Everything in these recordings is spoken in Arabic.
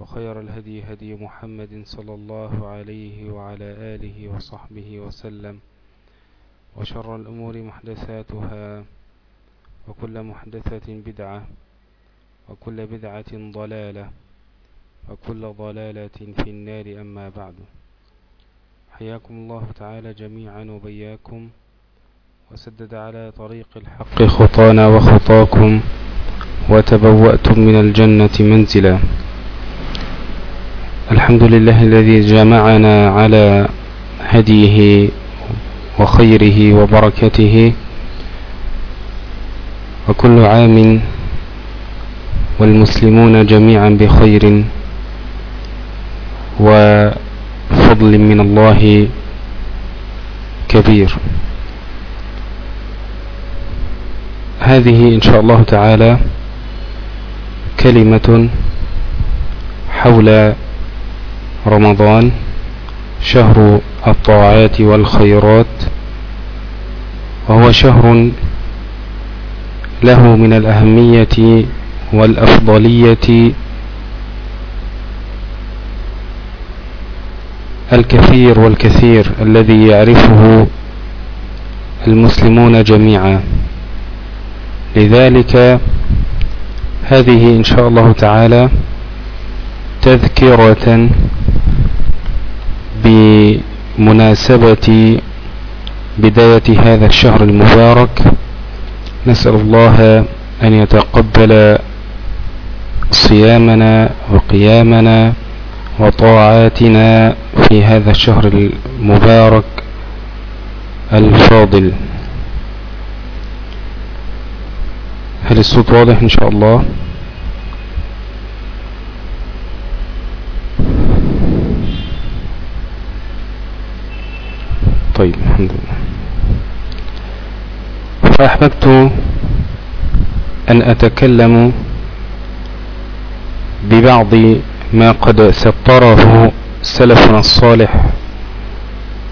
وخير الهدي هدي محمد صلى الله عليه وعلى آله وصحبه وسلم وشر الأمور محدثاتها وكل محدثة بدعة وكل بدعة ضلالة وكل ضلالة في النار أما بعد. حياكم الله تعالى جميعا وبياكم. وسدد على طريق الحق خطانا وخطاكم وتبوأتم من الجنة منزلا. الحمد لله الذي جمعنا على هديه وخيره وبركته. وكل عام والمسلمون جميعا بخير وفضل من الله كبير. هذه إن شاء الله تعالى كلمة حول رمضان شهر الطاعات والخيرات وهو شهر له من الأهمية والأفضلية الكثير والكثير الذي يعرفه المسلمون جميعا. لذلك هذه إن شاء الله تعالى تذكرة بمناسبة بداية هذا الشهر المبارك نسأل الله أن يتقبل صيامنا وقيامنا وطاعاتنا في هذا الشهر المبارك الفاضل. هل الصوت واضح إن شاء الله؟ طيب الحمد لله. فأحببت أن أتكلم ببعض ما قد سطره سلفنا الصالح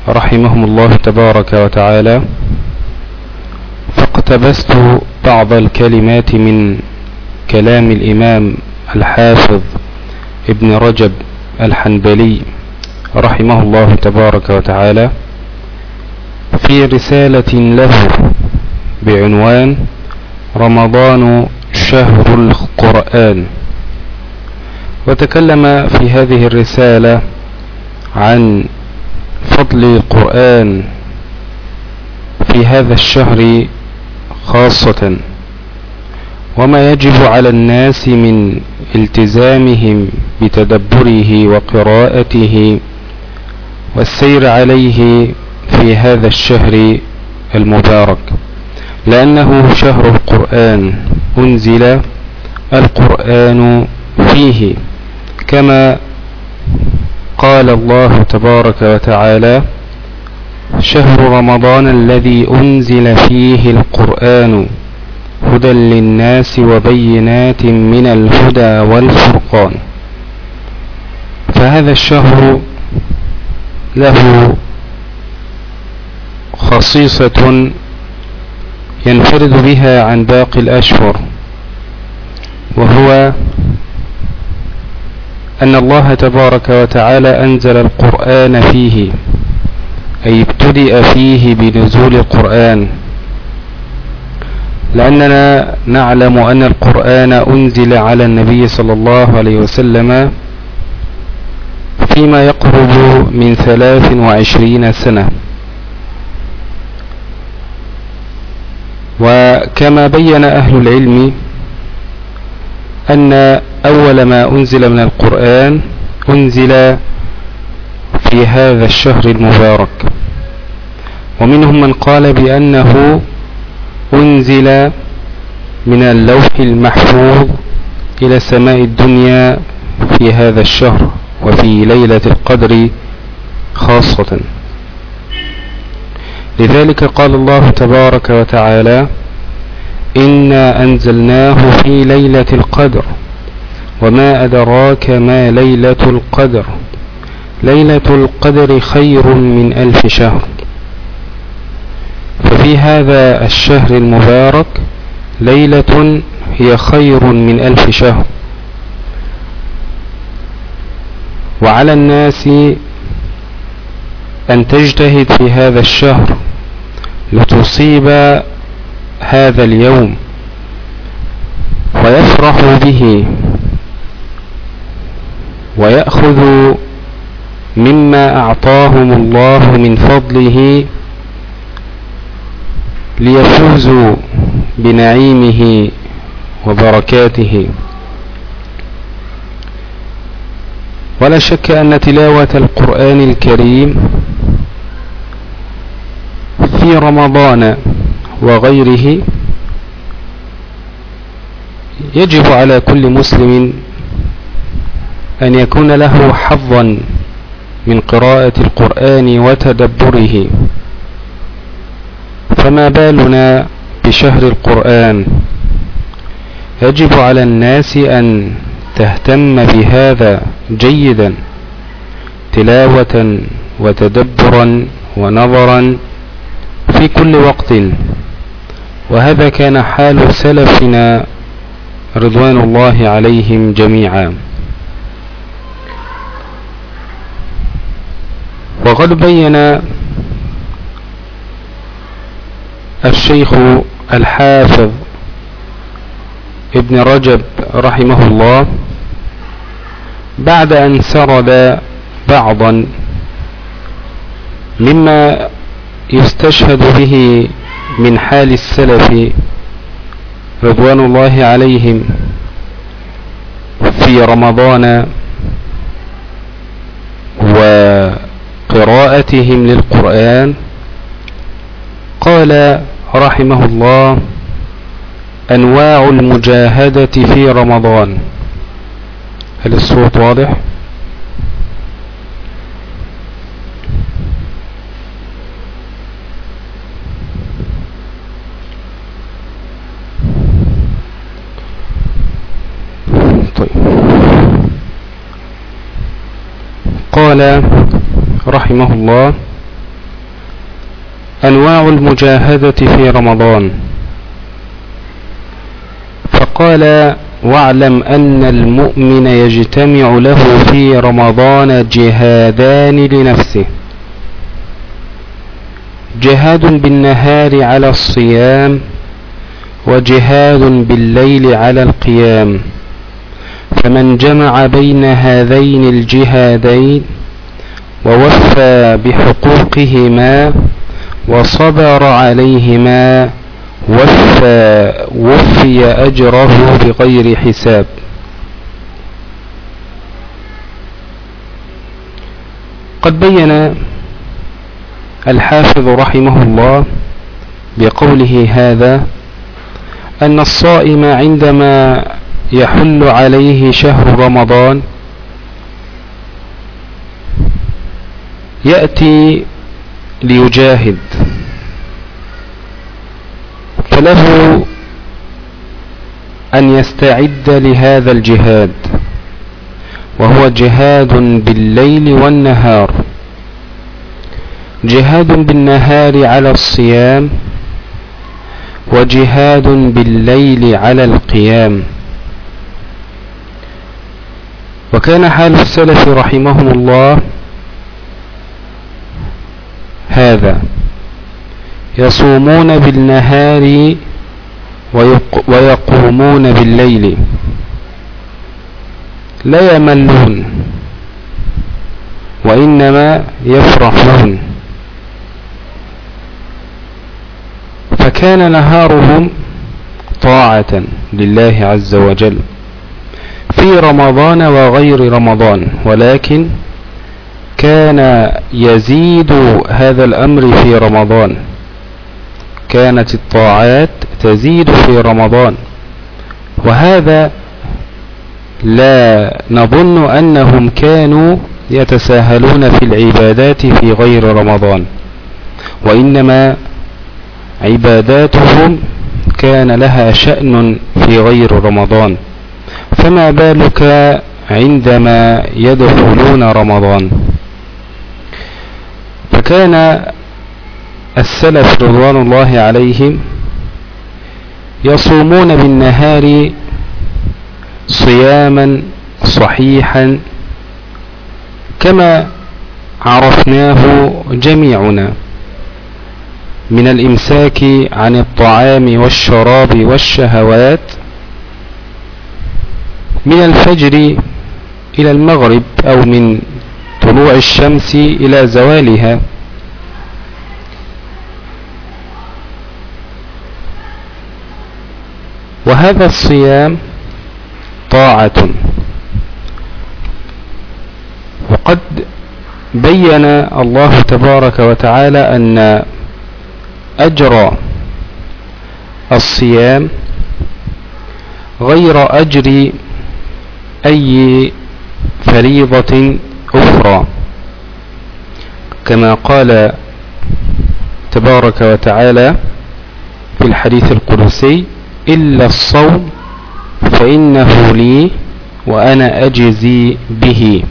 رحمهم الله تبارك وتعالى فاقتبست بعض الكلمات من كلام الإمام الحافظ ابن رجب الحنبلي رحمه الله تبارك وتعالى. في رسالة له بعنوان رمضان شهر القرآن. وتكلم في هذه الرسالة عن فضل القرآن في هذا الشهر خاصة وما يجب على الناس من التزامهم بتدبره وقراءته والسير عليه في هذا الشهر المبارك لأنه شهر القرآن أنزل القرآن فيه. كما قال الله تبارك وتعالى شهر رمضان الذي أنزل فيه القرآن هدى للناس وبينات من الهدى والفرقان. فهذا الشهر له خصيصة ينفرد بها عن باقي الأشهر وهو أن الله تبارك وتعالى أنزل القرآن فيه أي ابتدأ فيه بنزول القرآن. لأننا نعلم أن القرآن أنزل على النبي صلى الله عليه وسلم فيما يقرب من ثلاث وعشرين سنة. وكما بين أهل العلم أن أول ما أنزل من القرآن أنزل في هذا الشهر المبارك. ومنهم من قال بأنه أنزل من اللوح المحفوظ إلى السماء الدنيا في هذا الشهر وفي ليلة القدر خاصة. لذلك قال الله تبارك وتعالى إنا أنزلناه في ليلة القدر وما أدراك ما ليلة القدر ليلة القدر خير من ألف شهر. ففي هذا الشهر المبارك ليلة هي خير من ألف شهر. وعلى الناس أن تجتهد في هذا الشهر لتصيب هذا اليوم ويفرح به ويأخذ مما أعطاهم الله من فضله ليفوزوا بنعيمه وبركاته. ولا شك أن تلاوة القرآن الكريم في رمضان وغيره يجب على كل مسلم أن يكون له حظا من قراءة القرآن وتدبره. فما بالنا بشهر القرآن؟ يجب على الناس أن تهتم بهذا جيدا تلاوة وتدبرا ونظرا في كل وقت. وهذا كان حال سلفنا رضوان الله عليهم جميعا. وقد بين الشيخ الحافظ ابن رجب رحمه الله بعد أن سرد بعضا مما يستشهد به من حال السلف رضوان الله عليهم في رمضان وقراءتهم للقرآن قال رحمه الله أنواع المجاهدة في رمضان هل الصوت واضح؟ قال رحمه الله أنواع المجاهدة في رمضان. فقال واعلم أن المؤمن يجتمع له في رمضان جهادان لنفسه. جهاد بالنهار على الصيام وجهاد بالليل على القيام. فمن جمع بين هذين الجهادين ووفى بحقوقهما وصبر عليهما وفى وفي أجره بغير حساب. قد بين الحافظ رحمه الله بقوله هذا أن الصائم عندما يحل عليه شهر رمضان يأتي ليجاهد. فله أن يستعد لهذا الجهاد وهو جهاد بالليل والنهار. جهاد بالنهار على الصيام وجهاد بالليل على القيام. وكان حال السلف رحمهم الله هذا يصومون بالنهار ويقومون بالليل. لا يملون وإنما يفرحون. فكان نهارهم طاعة لله عز وجل في رمضان وغير رمضان ولكن كان يزيد هذا الأمر في رمضان. كانت الطاعات تزيد في رمضان. وهذا لا نظن أنهم كانوا يتساهلون في العبادات في غير رمضان. وإنما عباداتهم كان لها شأن في غير رمضان. فما بالك عندما يدخلون رمضان؟ فكان السلف رضوان الله عليهم يصومون بالنهار صياما صحيحا كما عرفناه جميعنا من الإمساك عن الطعام والشراب والشهوات من الفجر إلى المغرب أو من طلوع الشمس إلى زوالها. وهذا الصيام طاعة. وقد بين الله تبارك وتعالى أن أجر الصيام غير أجر أي فريضة أخرى. كما قال تبارك وتعالى في الحديث القدسي إلا الصوم فإنه لي وأنا أجزي به.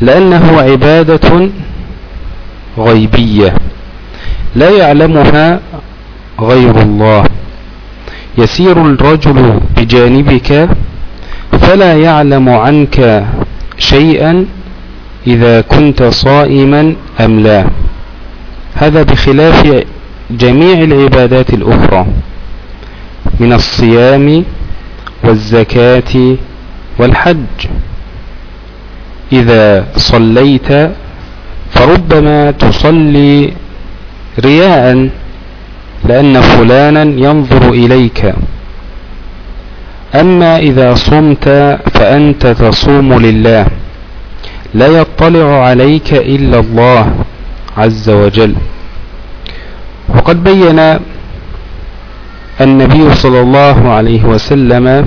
لأنه عبادة غيبية لا يعلمها غير الله. يسير الرجل بجانبك فلا يعلم عنك شيئا إذا كنت صائما أم لا. هذا بخلاف جميع العبادات الأخرى. من الصيام والزكاة والحج. إذا صليت فربما تصلي رياء لأن فلانا ينظر إليك. أما إذا صمت فأنت تصوم لله. لا يطلع عليك إلا الله عز وجل. وقد بين النبي صلى الله عليه وسلم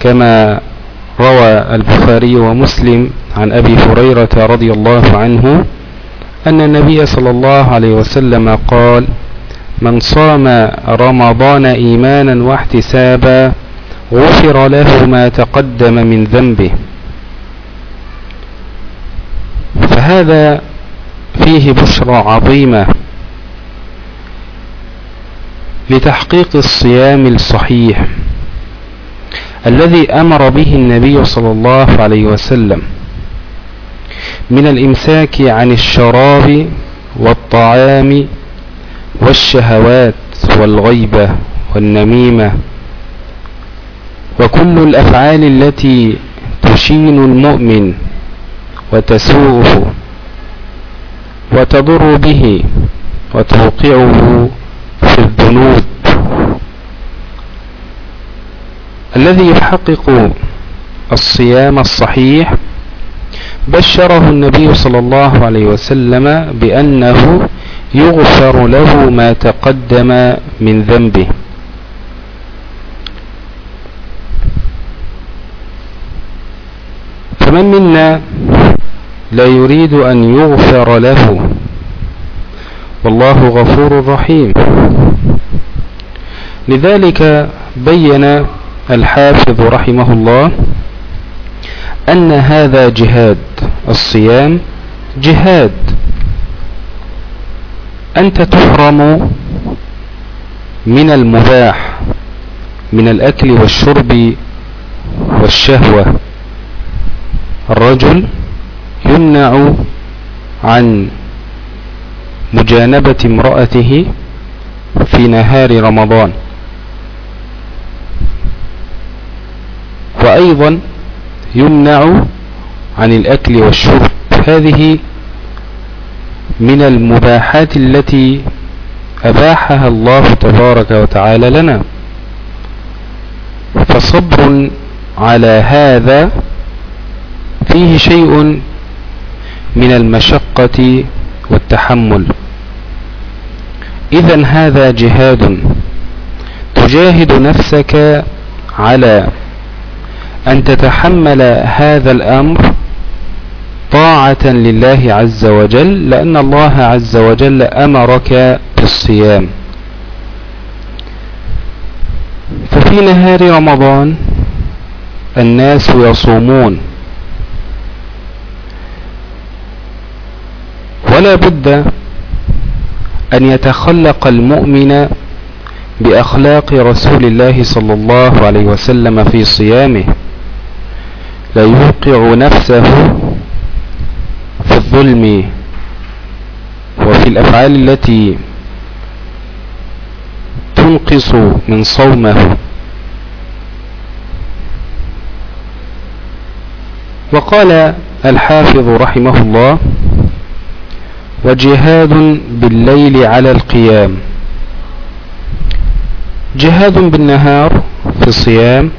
كما روى البخاري ومسلم عن أبي هريرة رضي الله عنه أن النبي صلى الله عليه وسلم قال من صام رمضان إيمانا واحتسابا غفر له ما تقدم من ذنبه. فهذا فيه بشرى عظيمة لتحقيق الصيام الصحيح الذي أمر به النبي صلى الله عليه وسلم من الإمساك عن الشراب والطعام والشهوات والغيبة والنميمة وكل الأفعال التي تشين المؤمن وتسوءه وتضر به وتوقعه في الذنوب الذي يحقق الصيام الصحيح بشره النبي صلى الله عليه وسلم بأنه يغفر له ما تقدم من ذنبه. فمن منا لا يريد أن يغفر له؟ والله غفور رحيم. لذلك بين الحافظ رحمه الله أن هذا جهاد الصيام جهاد. أنت تحرم من المباح من الأكل والشرب والشهوة. الرجل يمنع عن مجانبة امرأته في نهار رمضان. وأيضا يمنع عن الأكل والشرب. هذه من المباحات التي أباحها الله تبارك وتعالى لنا. فصبر على هذا فيه شيء من المشقة والتحمل. إذا هذا جهاد. تجاهد نفسك على أن تتحمل هذا الأمر طاعة لله عز وجل لأن الله عز وجل أمرك بالصيام. ففي نهار رمضان الناس يصومون. ولا بد أن يتخلق المؤمن بأخلاق رسول الله صلى الله عليه وسلم في صيامه. لا يوقع نفسه في الظلم وفي الأفعال التي تنقص من صومه. وقال الحافظ رحمه الله وجهاد بالليل على القيام. جهاد بالنهار في الصيام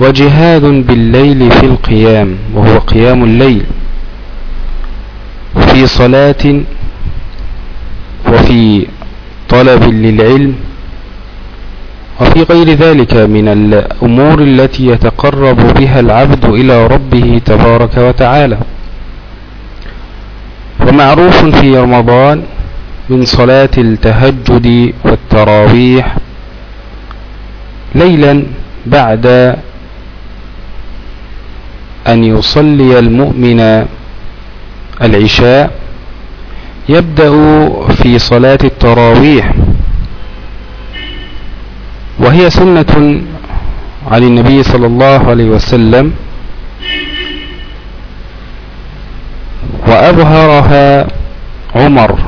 وجهاد بالليل في القيام وهو قيام الليل. في صلاة وفي طلب للعلم وفي غير ذلك من الأمور التي يتقرب بها العبد إلى ربه تبارك وتعالى. ومعروف في رمضان من صلاة التهجد والتراويح ليلا بعد أن يصلي المؤمن العشاء يبدأ في صلاة التراويح وهي سنة عن النبي صلى الله عليه وسلم وأظهرها عمر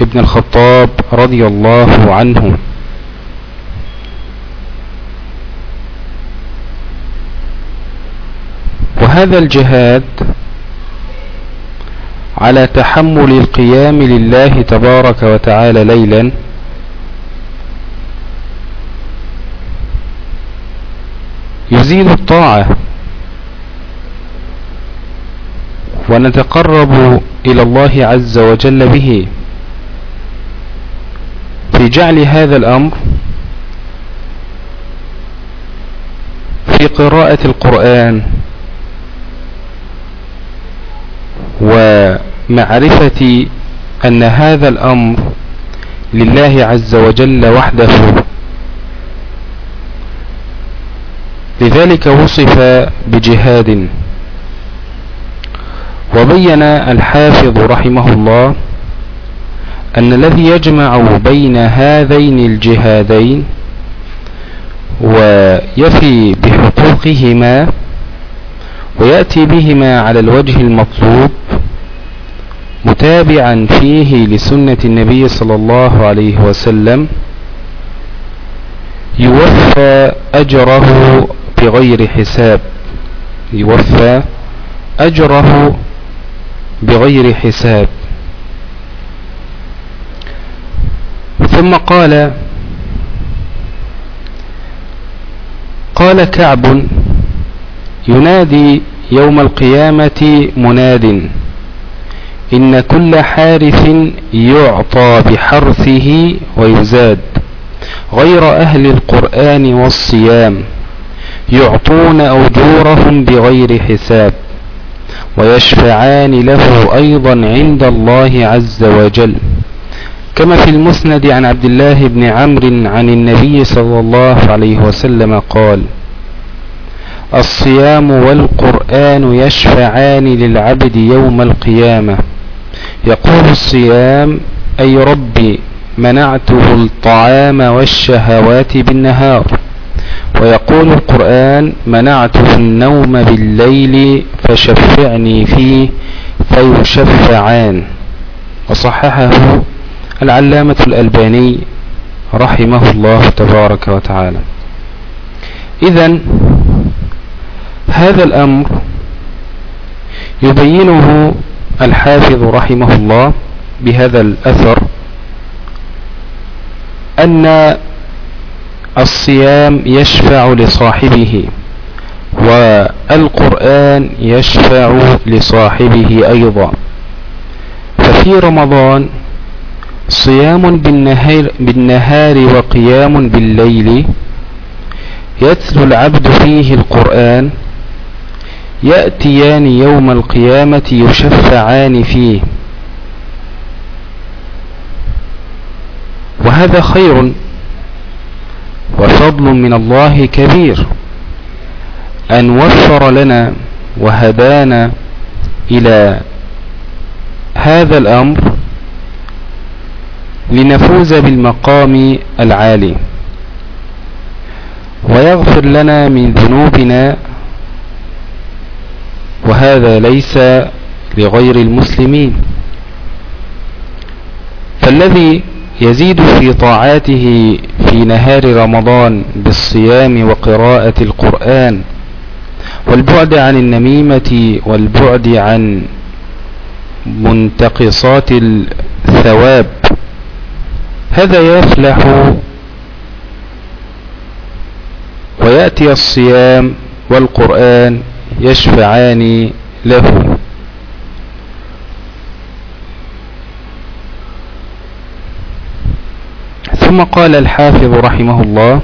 ابن الخطاب رضي الله عنه. وهذا الجهاد على تحمل القيام لله تبارك وتعالى ليلا يزيد الطاعة. ونتقرب إلى الله عز وجل به. في جعل هذا الأمر في قراءة القرآن ومعرفة أن هذا الأمر لله عز وجل وحده. لذلك وصف بجهاد. وبين الحافظ رحمه الله أن الذي يجمع بين هذين الجهادين ويفي بحقوقهما ويأتي بهما على الوجه المطلوب متابعا فيه لسنة النبي صلى الله عليه وسلم يوفى أجره بغير حساب. يوفى أجره بغير حساب. ثم قال قال كعب ينادي يوم القيامة مناد. إن كل حارث يعطى بحرثه ويزاد. غير أهل القرآن والصيام يعطون أجورهم بغير حساب ويشفعان له أيضا عند الله عز وجل. كما في المسند عن عبد الله بن عمرو عن النبي صلى الله عليه وسلم قال الصيام والقرآن يشفعان للعبد يوم القيامة. يقول الصيام أي ربي منعته الطعام والشهوات بالنهار. ويقول القرآن منعته النوم بالليل فشفعني فيه فيشفعان. وصححه العلامة الألباني رحمه الله تبارك وتعالى. إذا هذا الأمر يبينه الحافظ رحمه الله بهذا الأثر أن الصيام يشفع لصاحبه والقرآن يشفع لصاحبه أيضا. ففي رمضان صيام بالنهار, بالنهار وقيام بالليل يتلو العبد فيه القرآن يأتيان يوم القيامة يشفعان فيه. وهذا خير وفضل من الله كبير. أن وفر لنا وهدانا إلى هذا الأمر لنفوز بالمقام العالي. ويغفر لنا من ذنوبنا وهذا ليس لغير المسلمين. فالذي يزيد في طاعاته في نهار رمضان بالصيام وقراءة القرآن والبعد عن النميمة والبعد عن منتقصات الثواب هذا يفلح ويأتي الصيام والقرآن يشفعان له. ثم قال الحافظ رحمه الله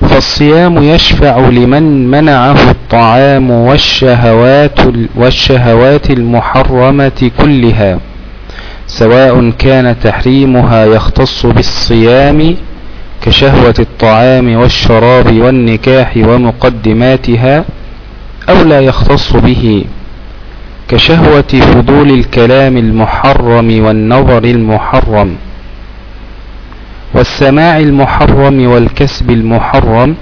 فالصيام يشفع لمن منعه الطعام والشهوات, والشهوات المحرمة كلها سواء كان تحريمها يختص بالصيام كشهوة الطعام والشراب والنكاح ومقدماتها أو لا يختص به كشهوة فضول الكلام المحرم والنظر المحرم والسماع المحرم والكسب المحرم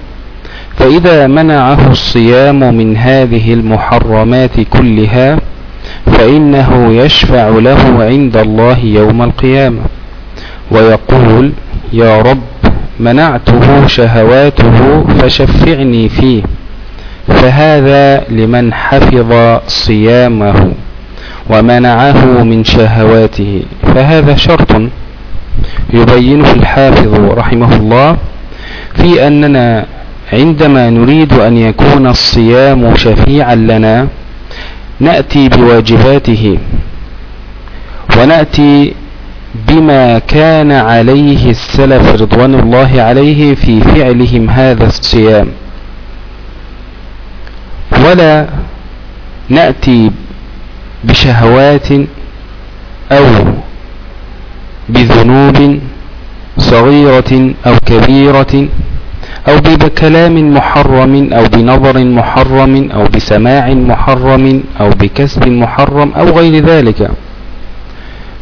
فإذا منعه الصيام من هذه المحرمات كلها فإنه يشفع له عند الله يوم القيامة. ويقول يا رب منعته شهواته فشفعني فيه. فهذا لمن حفظ صيامه ومنعه من شهواته. فهذا شرط يبينه الحافظ رحمه الله في أننا عندما نريد أن يكون الصيام شفيعا لنا نأتي بواجباته ونأتي بما كان عليه السلف رضوان الله عليه في فعلهم هذا الصيام. ولا نأتي بشهوات أو بذنوب صغيرة أو كبيرة أو بكلام محرم أو بنظر محرم أو بسماع محرم أو بكسب محرم أو غير ذلك.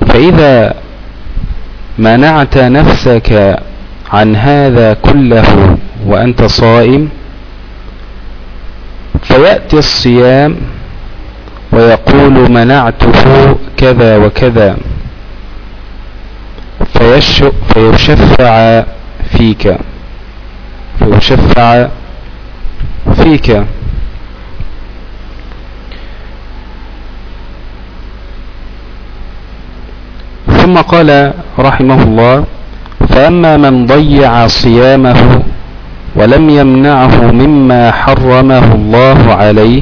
فإذا منعت نفسك عن هذا كله وأنت صائم فيأتي الصيام ويقول منعته كذا وكذا فيشفع فيك. فيشفع فيك. ثم قال رحمه الله فأما من ضيع صيامه ولم يمنعه مما حرمه الله عليه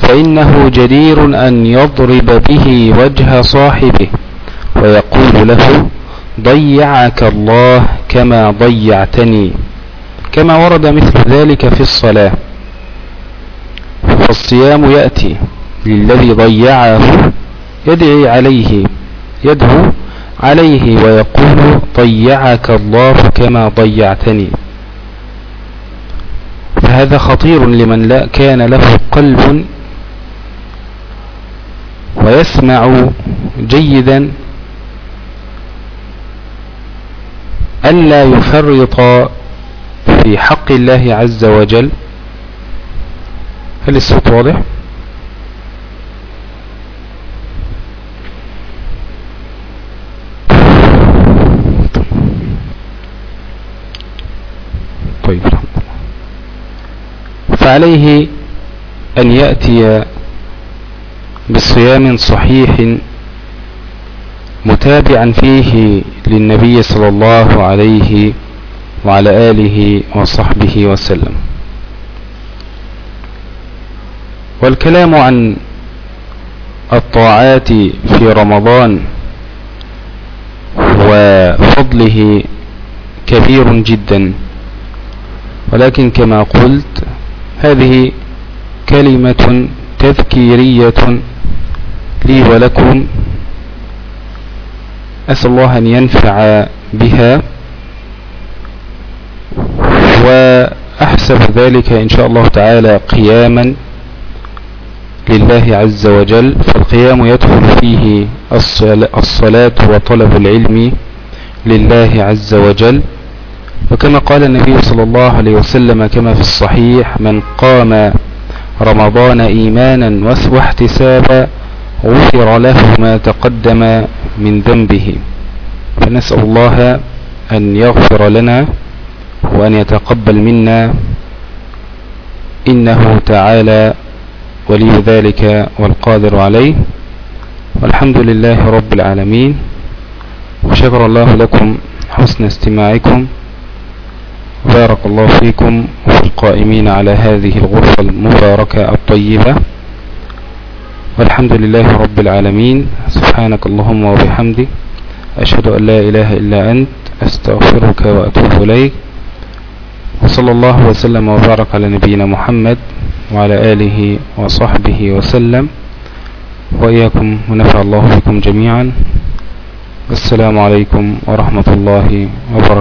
فإنه جدير أن يضرب به وجه صاحبه ويقول له ضيعك الله كما ضيعتني. كما ورد مثل ذلك في الصلاة. فالصيام يأتي للذي ضيعه يدعي عليه يدعو عليه ويقول ضيعك الله كما ضيعتني. فهذا خطير لمن لا كان له قلب ويسمع جيدا ألا يفرط في حق الله عز وجل. هل الصوت واضح طيب فعليه أن يأتي بصيام صحيح متابعا فيه للنبي صلى الله عليه وعلى آله وصحبه وسلم. والكلام عن الطاعات في رمضان وفضله كبير جدا. ولكن كما قلت هذه كلمة تذكيرية لي ولكم. أسأل الله أن ينفع بها. وأحسب ذلك إن شاء الله تعالى قياما لله عز وجل. فالقيام يدخل فيه الصلاة وطلب العلم لله عز وجل. وكما قال النبي صلى الله عليه وسلم كما في الصحيح من قام رمضان إيمانا واحتسابا غفر له ما تقدم من ذنبه. فنسأل الله أن يغفر لنا وأن يتقبل منا إنه تعالى ولي ذلك والقادر عليه. والحمد لله رب العالمين وشكر الله لكم حسن استماعكم. بارك الله فيكم وفي القائمين على هذه الغرفة المباركة الطيبة. والحمد لله رب العالمين. سبحانك اللهم وبحمدك. أشهد أن لا إله إلا أنت. أستغفرك وأتوب إليك. وصلى الله وسلم وبارك على نبينا محمد وعلى آله وصحبه وسلم. وإياكم ونفع الله بكم جميعا. السلام عليكم ورحمة الله وبركاته.